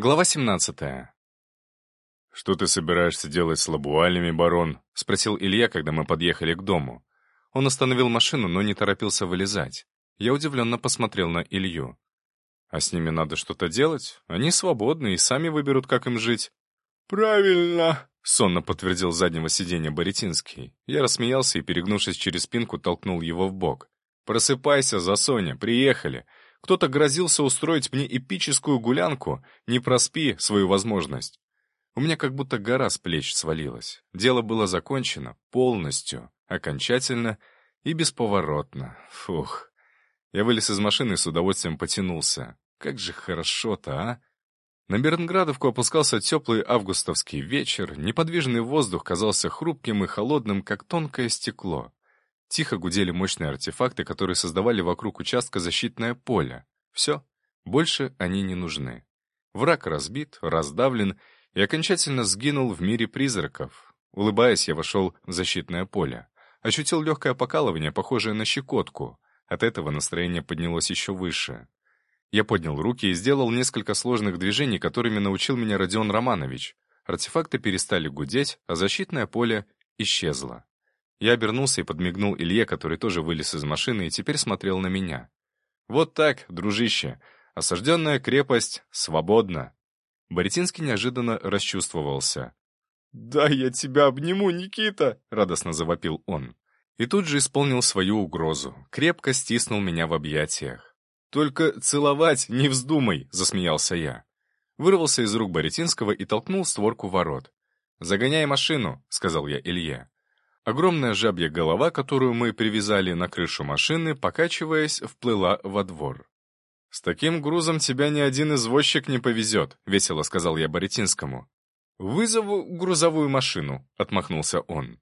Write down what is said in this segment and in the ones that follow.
Глава 17. «Что ты собираешься делать с лабуалями, барон?» — спросил Илья, когда мы подъехали к дому. Он остановил машину, но не торопился вылезать. Я удивленно посмотрел на Илью. «А с ними надо что-то делать? Они свободны и сами выберут, как им жить». «Правильно!» — сонно подтвердил заднего сиденья Боретинский. Я рассмеялся и, перегнувшись через спинку, толкнул его в бок. «Просыпайся, Засоня, приехали!» Кто-то грозился устроить мне эпическую гулянку, не проспи свою возможность. У меня как будто гора с плеч свалилась. Дело было закончено полностью, окончательно и бесповоротно. Фух. Я вылез из машины и с удовольствием потянулся. Как же хорошо-то, а? На Бернградовку опускался теплый августовский вечер, неподвижный воздух казался хрупким и холодным, как тонкое стекло. Тихо гудели мощные артефакты, которые создавали вокруг участка защитное поле. Все, больше они не нужны. Враг разбит, раздавлен и окончательно сгинул в мире призраков. Улыбаясь, я вошел в защитное поле. Ощутил легкое покалывание, похожее на щекотку. От этого настроение поднялось еще выше. Я поднял руки и сделал несколько сложных движений, которыми научил меня Родион Романович. Артефакты перестали гудеть, а защитное поле исчезло. Я обернулся и подмигнул Илье, который тоже вылез из машины и теперь смотрел на меня. «Вот так, дружище. Осажденная крепость свободна». Боретинский неожиданно расчувствовался. «Да, я тебя обниму, Никита!» — радостно завопил он. И тут же исполнил свою угрозу, крепко стиснул меня в объятиях. «Только целовать не вздумай!» — засмеялся я. Вырвался из рук Боретинского и толкнул створку ворот. «Загоняй машину», — сказал я Илье. Огромная жабья голова, которую мы привязали на крышу машины, покачиваясь, вплыла во двор. «С таким грузом тебя ни один извозчик не повезет», — весело сказал я Боретинскому. «Вызову грузовую машину», — отмахнулся он.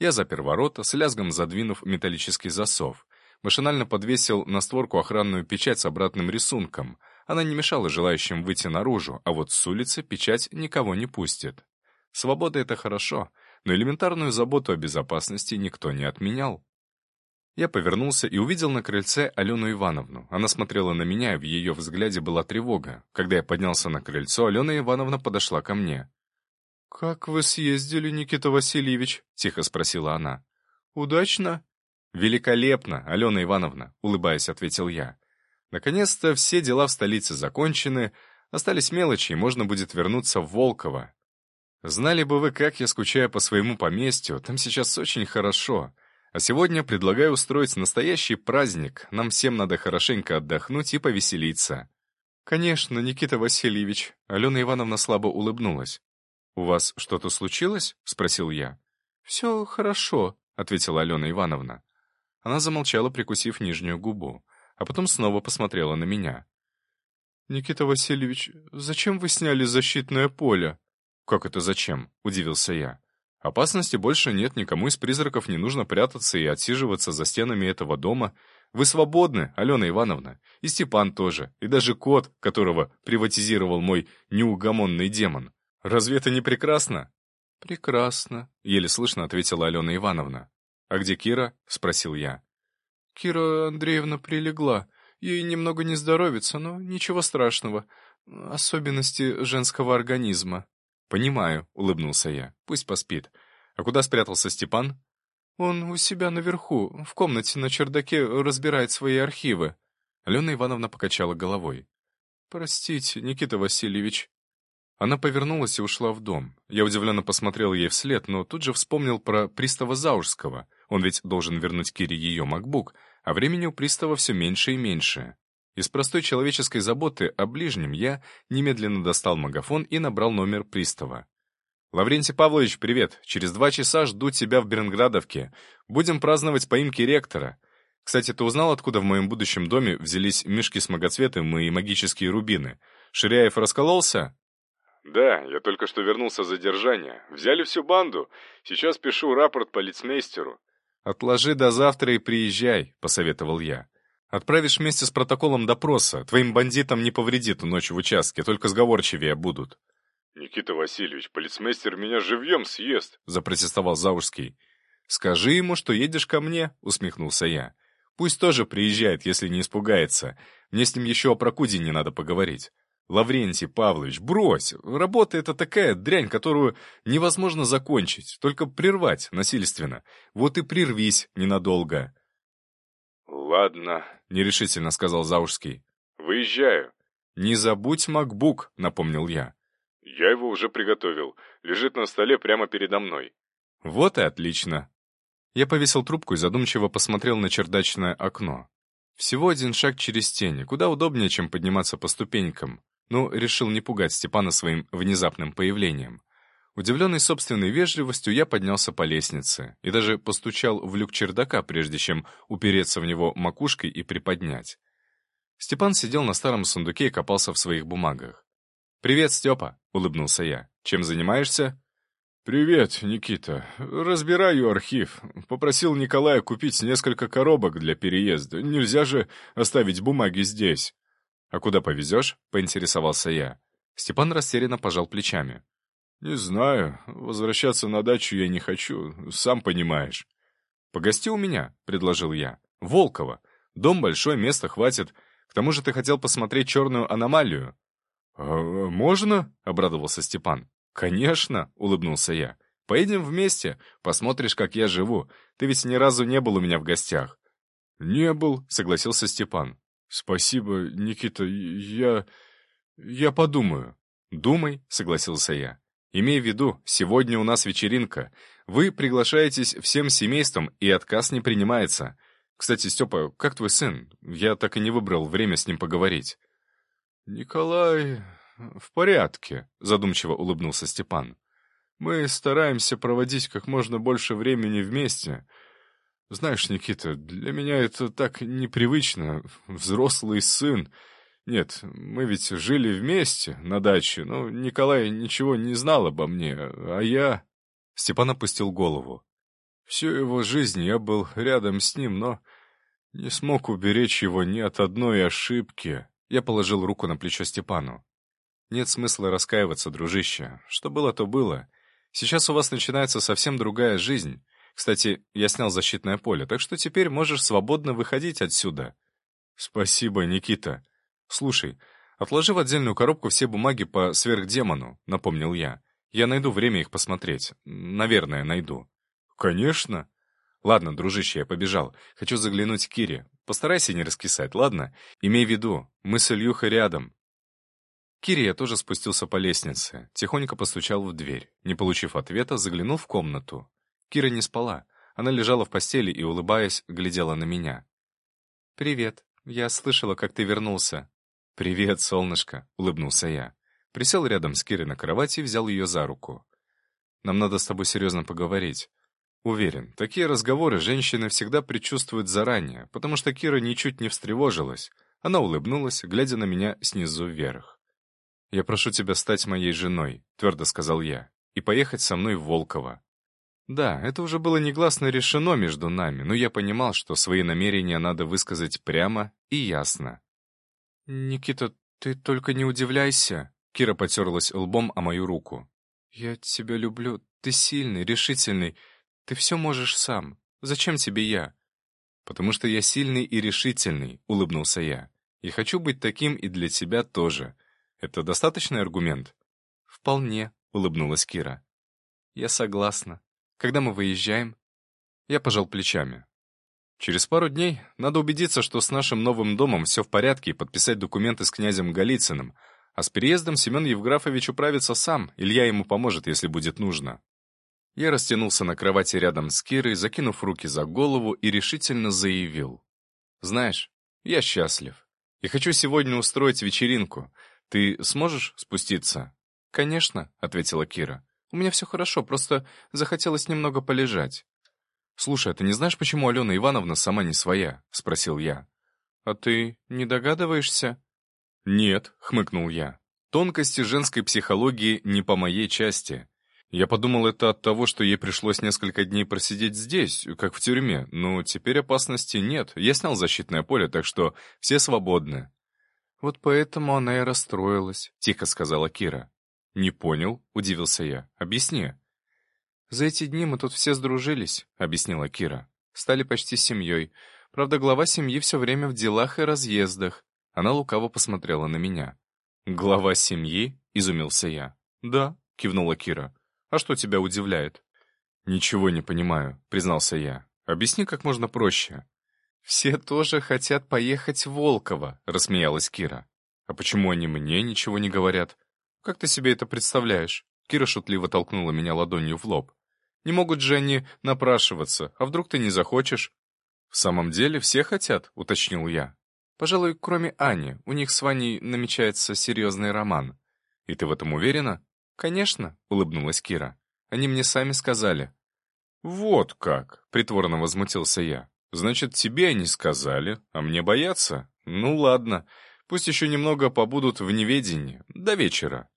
Я запер ворота, с лязгом задвинув металлический засов. Машинально подвесил на створку охранную печать с обратным рисунком. Она не мешала желающим выйти наружу, а вот с улицы печать никого не пустит. Свобода — это хорошо, но элементарную заботу о безопасности никто не отменял. Я повернулся и увидел на крыльце Алену Ивановну. Она смотрела на меня, и в ее взгляде была тревога. Когда я поднялся на крыльцо, Алена Ивановна подошла ко мне. «Как вы съездили, Никита Васильевич?» — тихо спросила она. «Удачно?» «Великолепно, Алена Ивановна», — улыбаясь, ответил я. «Наконец-то все дела в столице закончены, остались мелочи, и можно будет вернуться в Волково. Знали бы вы, как я скучаю по своему поместью, там сейчас очень хорошо. А сегодня предлагаю устроить настоящий праздник. Нам всем надо хорошенько отдохнуть и повеселиться». «Конечно, Никита Васильевич», — Алена Ивановна слабо улыбнулась. «У вас что-то случилось?» — спросил я. «Все хорошо», — ответила Алена Ивановна. Она замолчала, прикусив нижнюю губу, а потом снова посмотрела на меня. «Никита Васильевич, зачем вы сняли защитное поле?» «Как это зачем?» — удивился я. «Опасности больше нет, никому из призраков не нужно прятаться и отсиживаться за стенами этого дома. Вы свободны, Алена Ивановна, и Степан тоже, и даже кот, которого приватизировал мой неугомонный демон. Разве это не прекрасно?» «Прекрасно», — еле слышно ответила Алена Ивановна. «А где Кира?» — спросил я. «Кира Андреевна прилегла. Ей немного не здоровится, но ничего страшного. Особенности женского организма». «Понимаю», — улыбнулся я. «Пусть поспит. А куда спрятался Степан?» «Он у себя наверху, в комнате на чердаке, разбирает свои архивы». Алена Ивановна покачала головой. «Простите, Никита Васильевич». Она повернулась и ушла в дом. Я удивленно посмотрел ей вслед, но тут же вспомнил про пристава Заужского. Он ведь должен вернуть Кире ее макбук, а времени у пристава все меньше и меньше. Из простой человеческой заботы о ближнем я немедленно достал магафон и набрал номер пристава. «Лаврентий Павлович, привет! Через два часа жду тебя в Бернградовке. Будем праздновать поимки ректора. Кстати, ты узнал, откуда в моем будущем доме взялись мешки с многоцветом и магические рубины? Ширяев раскололся?» «Да, я только что вернулся с задержания. Взяли всю банду. Сейчас пишу рапорт полицмейстеру». «Отложи до завтра и приезжай», — посоветовал я. Отправишь вместе с протоколом допроса. Твоим бандитам не повредит ночь в участке, только сговорчивее будут». «Никита Васильевич, полицмейстер меня живьем съест», — запротестовал Заужский. «Скажи ему, что едешь ко мне», — усмехнулся я. «Пусть тоже приезжает, если не испугается. Мне с ним еще о Прокудине надо поговорить. Лаврентий Павлович, брось! Работа — это такая дрянь, которую невозможно закончить, только прервать насильственно. Вот и прервись ненадолго. «Ладно», — нерешительно сказал Заужский. «Выезжаю». «Не забудь макбук», — напомнил я. «Я его уже приготовил. Лежит на столе прямо передо мной». «Вот и отлично». Я повесил трубку и задумчиво посмотрел на чердачное окно. Всего один шаг через тени, куда удобнее, чем подниматься по ступенькам. Ну, решил не пугать Степана своим внезапным появлением. Удивленный собственной вежливостью, я поднялся по лестнице и даже постучал в люк чердака, прежде чем упереться в него макушкой и приподнять. Степан сидел на старом сундуке и копался в своих бумагах. «Привет, Степа!» — улыбнулся я. «Чем занимаешься?» «Привет, Никита. Разбираю архив. Попросил Николая купить несколько коробок для переезда. Нельзя же оставить бумаги здесь». «А куда повезешь?» — поинтересовался я. Степан растерянно пожал плечами. «Не знаю. Возвращаться на дачу я не хочу, сам понимаешь». «Погости у меня», — предложил я. «Волково. Дом большой, места хватит. К тому же ты хотел посмотреть черную аномалию». «А, «Можно?» — обрадовался Степан. «Конечно», — улыбнулся я. «Поедем вместе, посмотришь, как я живу. Ты ведь ни разу не был у меня в гостях». «Не был», — согласился Степан. «Спасибо, Никита, я... я подумаю». «Думай», — согласился я. Имей в виду, сегодня у нас вечеринка. Вы приглашаетесь всем семейством, и отказ не принимается. Кстати, Степа, как твой сын? Я так и не выбрал время с ним поговорить». «Николай в порядке», — задумчиво улыбнулся Степан. «Мы стараемся проводить как можно больше времени вместе. Знаешь, Никита, для меня это так непривычно. Взрослый сын. Нет, мы ведь жили вместе на даче, но Николай ничего не знал обо мне, а я...» Степан опустил голову. «Всю его жизнь я был рядом с ним, но не смог уберечь его ни от одной ошибки». Я положил руку на плечо Степану. «Нет смысла раскаиваться, дружище. Что было, то было. Сейчас у вас начинается совсем другая жизнь. Кстати, я снял защитное поле, так что теперь можешь свободно выходить отсюда». «Спасибо, Никита», «Слушай, отложи в отдельную коробку все бумаги по сверхдемону», — напомнил я. «Я найду время их посмотреть. Наверное, найду». «Конечно». «Ладно, дружище, я побежал. Хочу заглянуть к Кире. Постарайся не раскисать, ладно? Имей в виду, мы с Ильюхой рядом». Кире я тоже спустился по лестнице, тихонько постучал в дверь. Не получив ответа, заглянул в комнату. Кира не спала. Она лежала в постели и, улыбаясь, глядела на меня. «Привет. Я слышала, как ты вернулся. «Привет, солнышко», — улыбнулся я. Присел рядом с Кирой на кровати и взял ее за руку. «Нам надо с тобой серьезно поговорить». Уверен, такие разговоры женщины всегда предчувствуют заранее, потому что Кира ничуть не встревожилась. Она улыбнулась, глядя на меня снизу вверх. «Я прошу тебя стать моей женой», — твердо сказал я, — «и поехать со мной в Волково». Да, это уже было негласно решено между нами, но я понимал, что свои намерения надо высказать прямо и ясно. «Никита, ты только не удивляйся!» Кира потерлась лбом о мою руку. «Я тебя люблю. Ты сильный, решительный. Ты все можешь сам. Зачем тебе я?» «Потому что я сильный и решительный», — улыбнулся я. «И хочу быть таким и для тебя тоже. Это достаточный аргумент?» «Вполне», — улыбнулась Кира. «Я согласна. Когда мы выезжаем?» Я пожал плечами. Через пару дней надо убедиться, что с нашим новым домом все в порядке и подписать документы с князем Голицыным, а с переездом Семен Евграфович управится сам, Илья ему поможет, если будет нужно. Я растянулся на кровати рядом с Кирой, закинув руки за голову и решительно заявил. «Знаешь, я счастлив. И хочу сегодня устроить вечеринку. Ты сможешь спуститься?» «Конечно», — ответила Кира. «У меня все хорошо, просто захотелось немного полежать». «Слушай, а ты не знаешь, почему Алена Ивановна сама не своя?» — спросил я. «А ты не догадываешься?» «Нет», — хмыкнул я. «Тонкости женской психологии не по моей части. Я подумал, это от того, что ей пришлось несколько дней просидеть здесь, как в тюрьме, но теперь опасности нет. Я снял защитное поле, так что все свободны». «Вот поэтому она и расстроилась», — тихо сказала Кира. «Не понял», — удивился я. «Объясни». «За эти дни мы тут все сдружились», — объяснила Кира. «Стали почти семьей. Правда, глава семьи все время в делах и разъездах». Она лукаво посмотрела на меня. «Глава семьи?» — изумился я. «Да», — кивнула Кира. «А что тебя удивляет?» «Ничего не понимаю», — признался я. «Объясни как можно проще». «Все тоже хотят поехать в Волково», — рассмеялась Кира. «А почему они мне ничего не говорят? Как ты себе это представляешь?» Кира шутливо толкнула меня ладонью в лоб. «Не могут же они напрашиваться, а вдруг ты не захочешь?» «В самом деле все хотят», — уточнил я. «Пожалуй, кроме Ани, у них с Ваней намечается серьезный роман». «И ты в этом уверена?» «Конечно», — улыбнулась Кира. «Они мне сами сказали». «Вот как!» — притворно возмутился я. «Значит, тебе они сказали, а мне бояться? Ну ладно, пусть еще немного побудут в неведении, до вечера».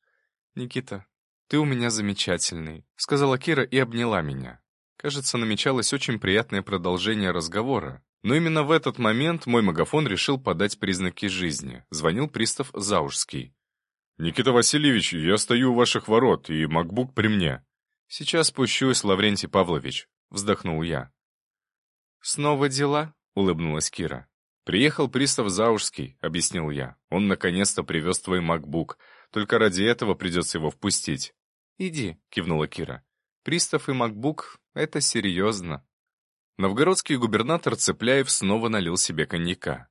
«Никита, ты у меня замечательный», — сказала Кира и обняла меня. Кажется, намечалось очень приятное продолжение разговора. Но именно в этот момент мой магафон решил подать признаки жизни. Звонил пристав Заужский. «Никита Васильевич, я стою у ваших ворот, и макбук при мне». «Сейчас спущусь, Лаврентий Павлович», — вздохнул я. «Снова дела?» — улыбнулась Кира. «Приехал пристав Заужский», — объяснил я. «Он наконец-то привез твой макбук. Только ради этого придется его впустить». «Иди», — кивнула Кира. «Пристав и макбук — это серьезно». Новгородский губернатор Цепляев снова налил себе коньяка.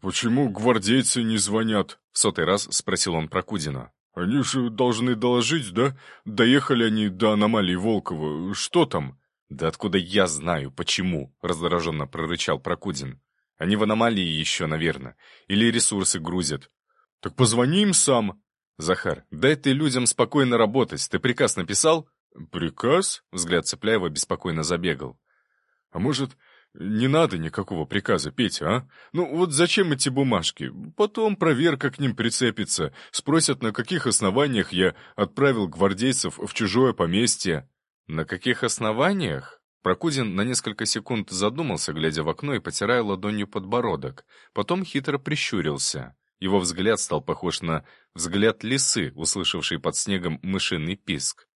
«Почему гвардейцы не звонят?» — в сотый раз спросил он про Кудина. «Они же должны доложить, да? Доехали они до аномалии Волкова. Что там?» «Да откуда я знаю, почему?» — раздраженно прорычал Прокудин. «Они в аномалии еще, наверное. Или ресурсы грузят». «Так позвони им сам». «Захар, дай ты людям спокойно работать. Ты приказ написал?» «Приказ?» — взгляд Цепляева беспокойно забегал. «А может, не надо никакого приказа, Петя, а? Ну вот зачем эти бумажки? Потом проверка к ним прицепится, спросят, на каких основаниях я отправил гвардейцев в чужое поместье». «На каких основаниях?» Прокудин на несколько секунд задумался, глядя в окно и потирая ладонью подбородок. Потом хитро прищурился. Его взгляд стал похож на взгляд лисы, услышавшей под снегом мышиный писк.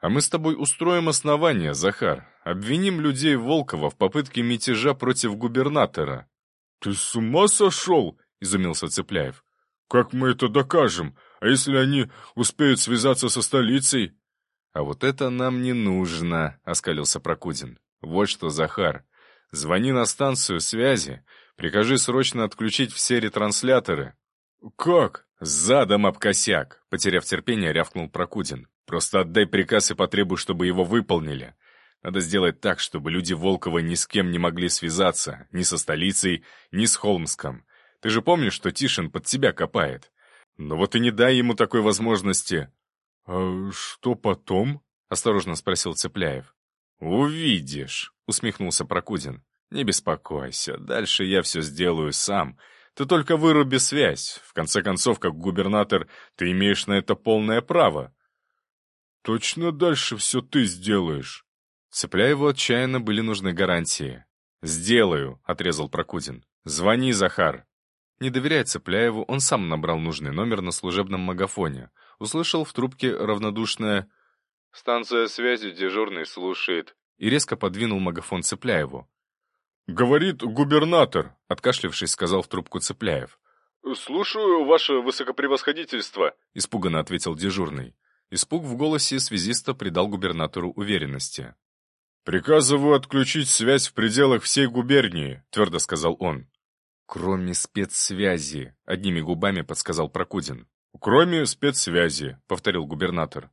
«А мы с тобой устроим основание, Захар. Обвиним людей Волкова в попытке мятежа против губернатора». «Ты с ума сошел?» — изумился Цепляев. «Как мы это докажем? А если они успеют связаться со столицей?» «А вот это нам не нужно», — оскалился Прокудин. «Вот что, Захар, звони на станцию связи, прикажи срочно отключить все ретрансляторы». «Как?» «Задом об косяк», — потеряв терпение, рявкнул Прокудин. «Просто отдай приказ и потребуй, чтобы его выполнили. Надо сделать так, чтобы люди Волкова ни с кем не могли связаться, ни со столицей, ни с Холмском. Ты же помнишь, что Тишин под тебя копает? Ну вот и не дай ему такой возможности». «А что потом?» — осторожно спросил Цепляев. «Увидишь», — усмехнулся Прокудин. «Не беспокойся, дальше я все сделаю сам. Ты только выруби связь. В конце концов, как губернатор, ты имеешь на это полное право». «Точно дальше все ты сделаешь?» Цепляеву отчаянно были нужны гарантии. «Сделаю», — отрезал Прокудин. «Звони, Захар». Не доверяя Цепляеву, он сам набрал нужный номер на служебном магафоне — услышал в трубке равнодушное «Станция связи, дежурный слушает» и резко подвинул магафон Цепляеву. «Говорит губернатор», — откашлившись, сказал в трубку Цепляев. «Слушаю, ваше высокопревосходительство», — испуганно ответил дежурный. Испуг в голосе связиста придал губернатору уверенности. «Приказываю отключить связь в пределах всей губернии», — твердо сказал он. «Кроме спецсвязи», — одними губами подсказал Прокудин. «Кроме спецсвязи», — повторил губернатор.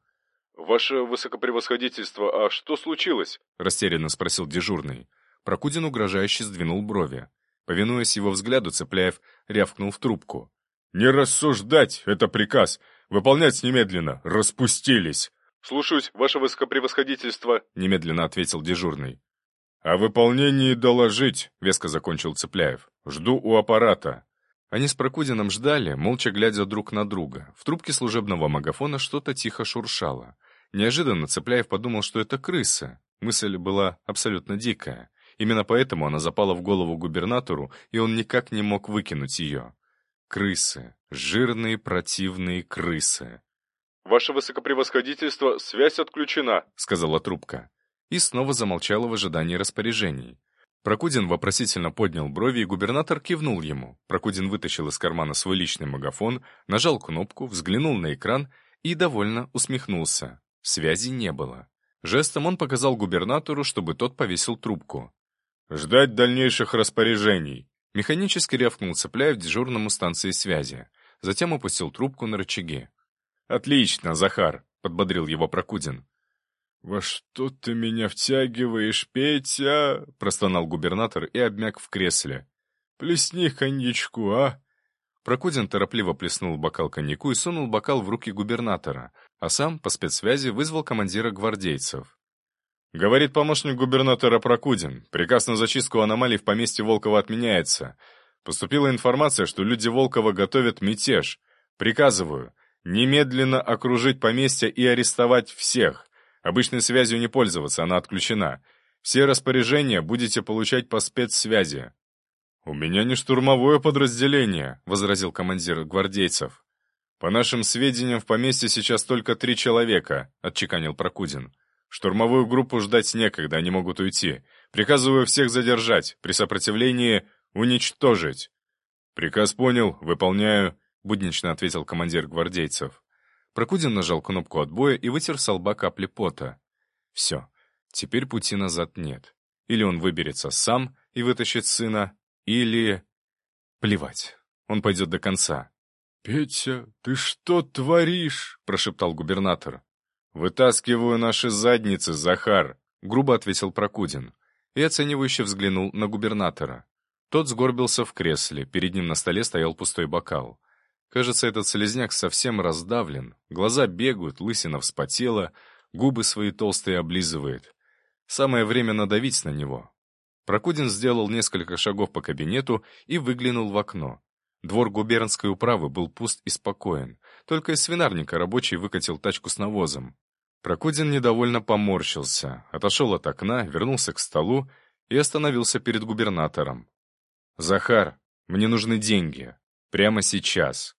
«Ваше высокопревосходительство, а что случилось?» — растерянно спросил дежурный. Прокудин угрожающе сдвинул брови. Повинуясь его взгляду, Цепляев рявкнул в трубку. «Не рассуждать! Это приказ! Выполнять немедленно! Распустились!» «Слушаюсь, ваше высокопревосходительство!» — немедленно ответил дежурный. «О выполнении доложить!» — веско закончил Цепляев. «Жду у аппарата!» Они с Прокудином ждали, молча глядя друг на друга. В трубке служебного магафона что-то тихо шуршало. Неожиданно Цепляев подумал, что это крыса. Мысль была абсолютно дикая. Именно поэтому она запала в голову губернатору, и он никак не мог выкинуть ее. Крысы. Жирные, противные крысы. «Ваше высокопревосходительство, связь отключена», — сказала трубка. И снова замолчала в ожидании распоряжений. Прокудин вопросительно поднял брови, и губернатор кивнул ему. Прокудин вытащил из кармана свой личный магафон, нажал кнопку, взглянул на экран и довольно усмехнулся. Связи не было. Жестом он показал губернатору, чтобы тот повесил трубку. «Ждать дальнейших распоряжений», — механически рявкнул Цепляев дежурному станции связи. Затем опустил трубку на рычаги. «Отлично, Захар», — подбодрил его Прокудин. «Во что ты меня втягиваешь, Петя?» — простонал губернатор и обмяк в кресле. «Плесни коньячку, а?» Прокудин торопливо плеснул бокал коньяку и сунул бокал в руки губернатора, а сам по спецсвязи вызвал командира гвардейцев. «Говорит помощник губернатора Прокудин. Приказ на зачистку аномалий в поместье Волкова отменяется. Поступила информация, что люди Волкова готовят мятеж. Приказываю немедленно окружить поместье и арестовать всех. Обычной связью не пользоваться, она отключена. Все распоряжения будете получать по спецсвязи». «У меня не штурмовое подразделение», — возразил командир гвардейцев. «По нашим сведениям, в поместье сейчас только три человека», — отчеканил Прокудин. «Штурмовую группу ждать некогда, они могут уйти. Приказываю всех задержать, при сопротивлении уничтожить». «Приказ понял, выполняю», — буднично ответил командир гвардейцев. Прокудин нажал кнопку отбоя и вытер с лба капли пота. Все, теперь пути назад нет. Или он выберется сам и вытащит сына, или... Плевать, он пойдет до конца. «Петя, ты что творишь?» — прошептал губернатор. «Вытаскиваю наши задницы, Захар», — грубо ответил Прокудин и оценивающе взглянул на губернатора. Тот сгорбился в кресле, перед ним на столе стоял пустой бокал. Кажется, этот слезняк совсем раздавлен, глаза бегают, лысина вспотела, губы свои толстые облизывает. Самое время надавить на него. Прокудин сделал несколько шагов по кабинету и выглянул в окно. Двор губернской управы был пуст и спокоен. Только из свинарника рабочий выкатил тачку с навозом. Прокудин недовольно поморщился, отошел от окна, вернулся к столу и остановился перед губернатором. «Захар, мне нужны деньги. Прямо сейчас.